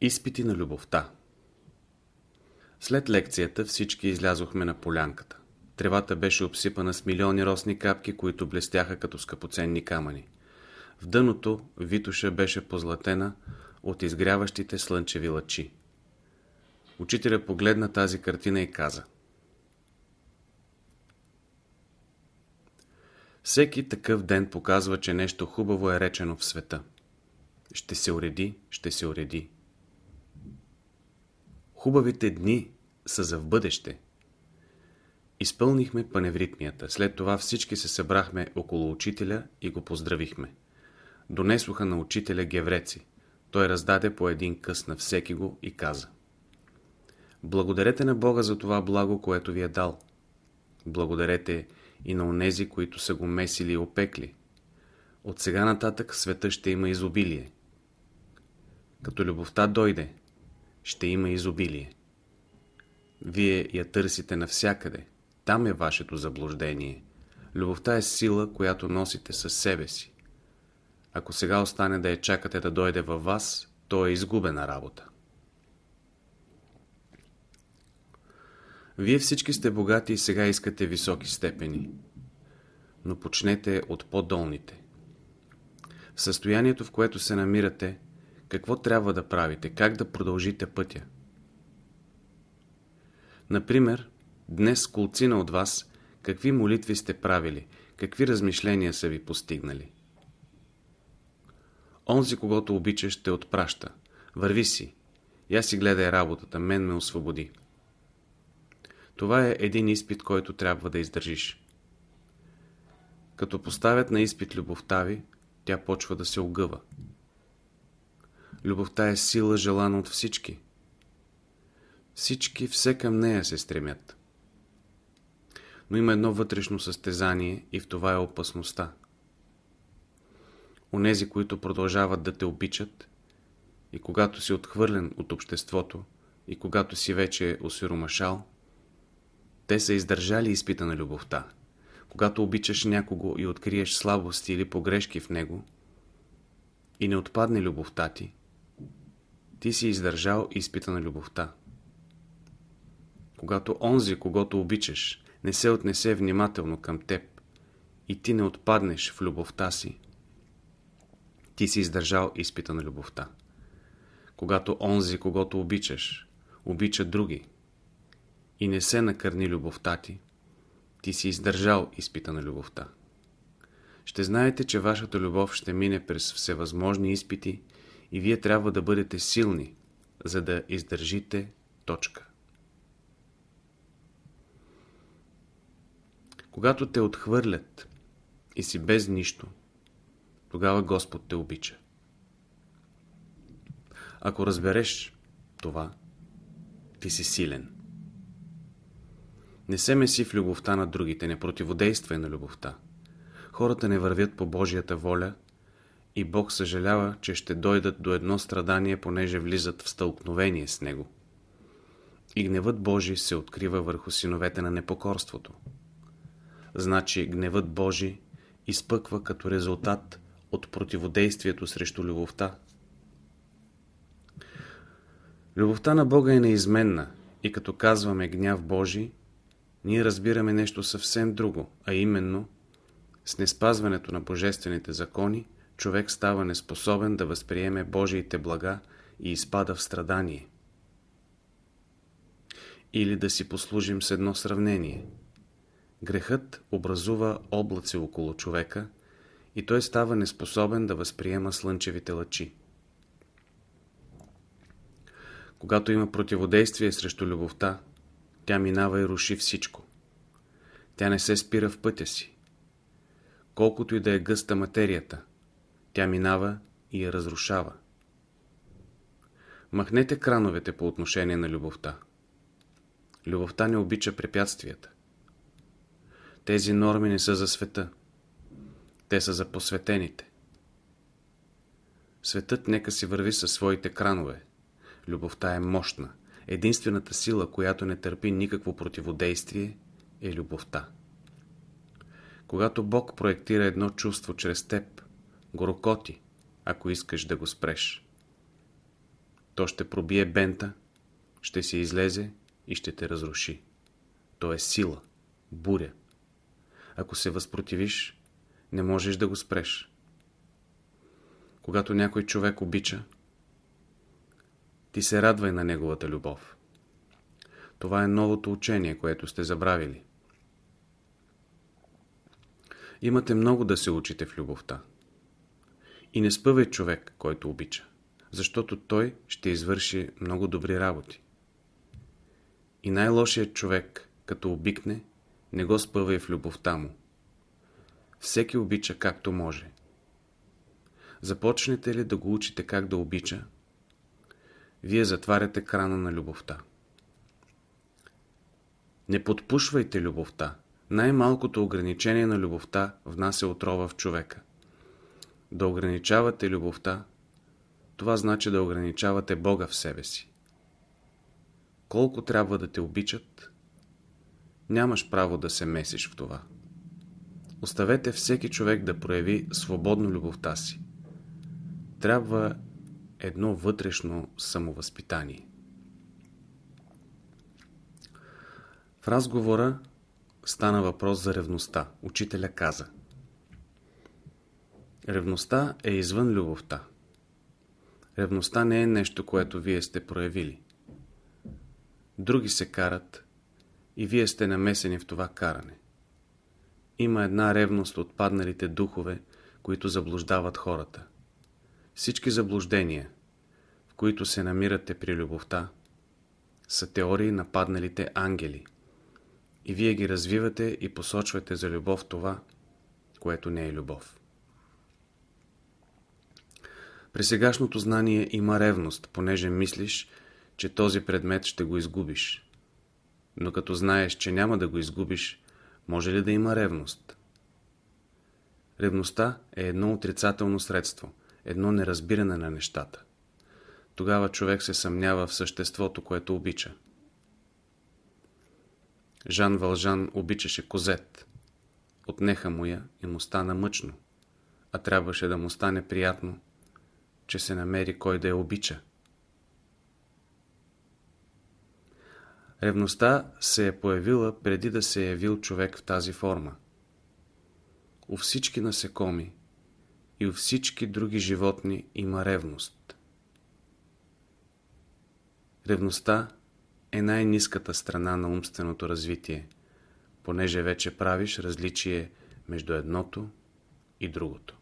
Изпити на любовта След лекцията всички излязохме на полянката. Тревата беше обсипана с милиони росни капки, които блестяха като скъпоценни камъни. В дъното Витуша беше позлатена от изгряващите слънчеви лъчи. Учителя погледна тази картина и каза Всеки такъв ден показва, че нещо хубаво е речено в света. Ще се уреди, ще се уреди. Хубавите дни са за в бъдеще. Изпълнихме паневритмията. След това всички се събрахме около учителя и го поздравихме. Донесоха на учителя гевреци. Той раздаде по един къс на всеки го и каза Благодарете на Бога за това благо, което ви е дал. Благодарете и на онези, които са го месили и опекли. От сега нататък света ще има изобилие. Като любовта дойде, ще има изобилие. Вие я търсите навсякъде. Там е вашето заблуждение. Любовта е сила, която носите със себе си. Ако сега остане да я чакате да дойде във вас, то е изгубена работа. Вие всички сте богати и сега искате високи степени. Но почнете от по-долните. В състоянието, в което се намирате, какво трябва да правите, как да продължите пътя. Например, днес колцина от вас, какви молитви сте правили, какви размишления са ви постигнали. Онзи, когато обичаш, те отпраща. Върви си. Я си гледай работата, мен ме освободи. Това е един изпит, който трябва да издържиш. Като поставят на изпит любовта ви, тя почва да се огъва. Любовта е сила, желана от всички. Всички все към нея се стремят. Но има едно вътрешно състезание и в това е опасността. Онези, които продължават да те обичат и когато си отхвърлен от обществото и когато си вече осиромашал, те са издържали изпита на любовта. Когато обичаш някого и откриеш слабости или погрешки в него и не отпадне любовта ти, ти си издържал изпита на любовта. Когато онзи, когато обичаш, не се отнесе внимателно към теб и ти не отпаднеш в любовта си, ти си издържал изпита на любовта. Когато онзи, когато обичаш, обича други и не се накърни любовта ти, ти си издържал изпита на любовта. Ще знаете, че вашата любов ще мине през всевъзможни изпити и вие трябва да бъдете силни, за да издържите точка. Когато те отхвърлят и си без нищо, тогава Господ те обича. Ако разбереш това, ти си силен. Не се меси в любовта на другите, не противодействай на любовта. Хората не вървят по Божията воля и Бог съжалява, че ще дойдат до едно страдание, понеже влизат в стълкновение с Него. И гневът Божий се открива върху синовете на непокорството. Значи гневът Божий изпъква като резултат от противодействието срещу любовта. Любовта на Бога е неизменна и като казваме гняв Божий, ние разбираме нещо съвсем друго, а именно с неспазването на божествените закони, човек става неспособен да възприеме Божиите блага и изпада в страдание. Или да си послужим с едно сравнение. Грехът образува облаци около човека и той става неспособен да възприема слънчевите лъчи. Когато има противодействие срещу любовта, тя минава и руши всичко. Тя не се спира в пътя си. Колкото и да е гъста материята, тя минава и я разрушава. Махнете крановете по отношение на любовта. Любовта не обича препятствията. Тези норми не са за света. Те са за посветените. Светът нека си върви със своите кранове. Любовта е мощна. Единствената сила, която не търпи никакво противодействие, е любовта. Когато Бог проектира едно чувство чрез теб, го рокоти, ако искаш да го спреш. То ще пробие бента, ще се излезе и ще те разруши. То е сила, буря. Ако се възпротивиш, не можеш да го спреш. Когато някой човек обича, ти се радвай на неговата любов. Това е новото учение, което сте забравили. Имате много да се учите в любовта. И не спъвай човек, който обича, защото той ще извърши много добри работи. И най-лошият човек, като обикне, не го спъвай в любовта му. Всеки обича както може. Започнете ли да го учите как да обича, вие затваряте крана на любовта. Не подпушвайте любовта. Най-малкото ограничение на любовта внася отрова в човека. Да ограничавате любовта, това значи да ограничавате Бога в себе си. Колко трябва да те обичат, нямаш право да се месиш в това. Оставете всеки човек да прояви свободно любовта си. Трябва едно вътрешно самовъзпитание. В разговора стана въпрос за ревността. Учителя каза Ревността е извън любовта. Ревността не е нещо, което вие сте проявили. Други се карат и вие сте намесени в това каране. Има една ревност от падналите духове, които заблуждават хората. Всички заблуждения, в които се намирате при любовта, са теории на падналите ангели. И вие ги развивате и посочвате за любов това, което не е любов. При сегашното знание има ревност, понеже мислиш, че този предмет ще го изгубиш. Но като знаеш, че няма да го изгубиш, може ли да има ревност? Ревността е едно отрицателно средство, едно неразбиране на нещата. Тогава човек се съмнява в съществото, което обича. Жан Вължан обичаше Козет. Отнеха му я и му стана мъчно, а трябваше да му стане приятно, че се намери кой да я обича. Ревността се е появила преди да се е явил човек в тази форма. У всички насекоми и у всички други животни има ревност. Ревността е най-низката страна на умственото развитие, понеже вече правиш различие между едното и другото.